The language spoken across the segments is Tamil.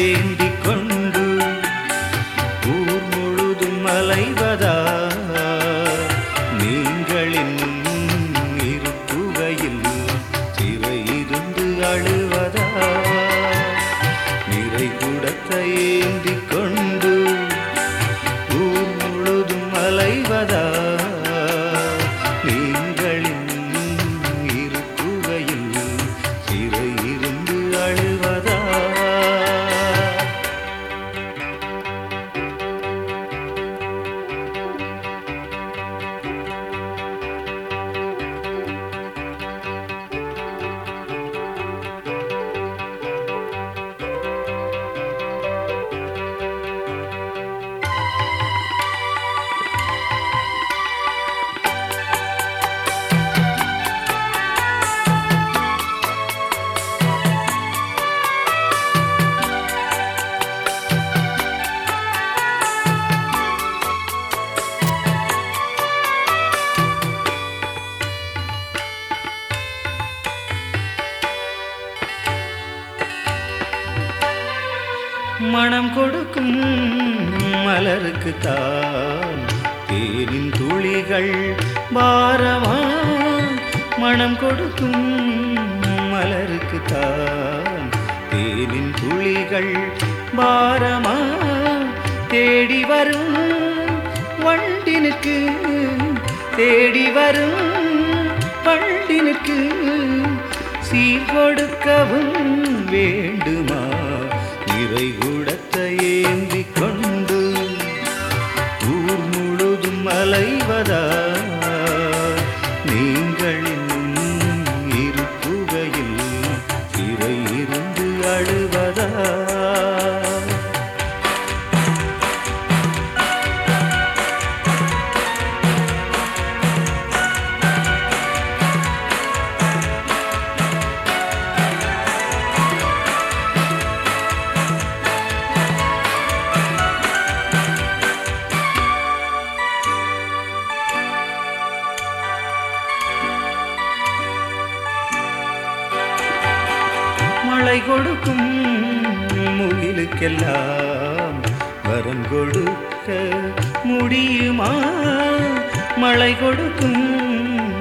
ஏந்தி கொண்டு ஊர் முழுதும் அலைவதா நீங்கள் இன்னும் இருப்புகையில் சிறை இருந்து அழுவதா? நிறை குடத்தை ஏந்தி கொண்டு மனம் கொடுக்கும் மலருக்கு தான். தேனின் துளிகள் பாரமா மனம் கொடுக்கும் மலருக்கு தான். தேனின் துளிகள் பாரமா தேடி வரும் வண்டினுக்கு தேடி வரும் வண்டினுக்கு சீர் கொடுக்கவும் வேண்டுமா? இறை செய்வதா நீ மழை கொடுக்கும் முகிலுக்கெல்லாம் வரம் கொடுக்க முடியுமா? மழை கொடுக்கும்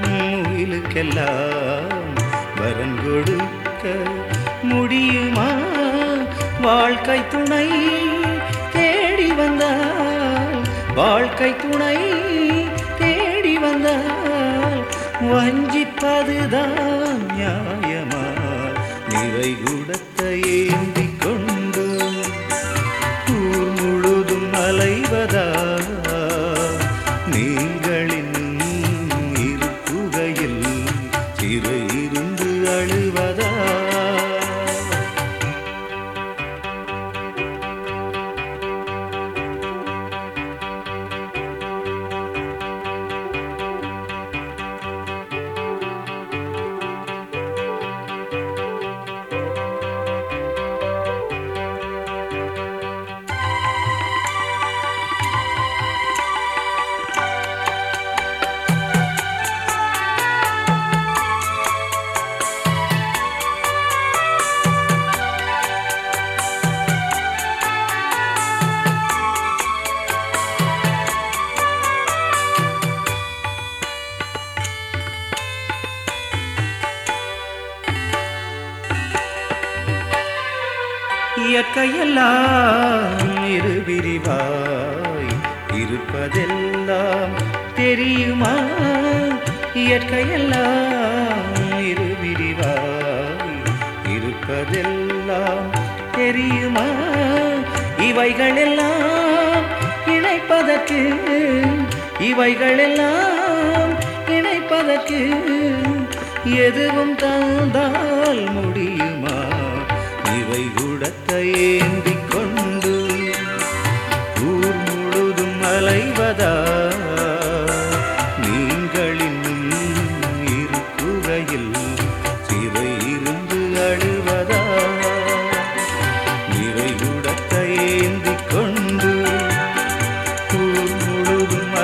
முகிலுக்கெல்லாம் வரம் கொடுக்க முடியுமா? வாழ்க்கை துணை தேடி வந்தால் வாழ்க்கை துணை தேடி வந்தால் வஞ்சிப்பதுதான் நியாயமா? இவை குடத்தை ஏந்தி கொண்டு இயற்கையெல்லாம் இரு விரிவாய் இருப்பதெல்லாம் தெரியுமா? இயற்கையெல்லாம் இரு விரிவாய் இருப்பதெல்லாம் தெரியுமா? இவைகளெல்லாம் இணைப்பதற்கு இவைகளெல்லாம் இணைப்பதற்கு எதுவும் தந்தால் முடியும். ஏந்தி கொண்டு ஊர் முழுதும் அலைவதா? நீங்கள் இன்னும் இருக்குகையில் சிறை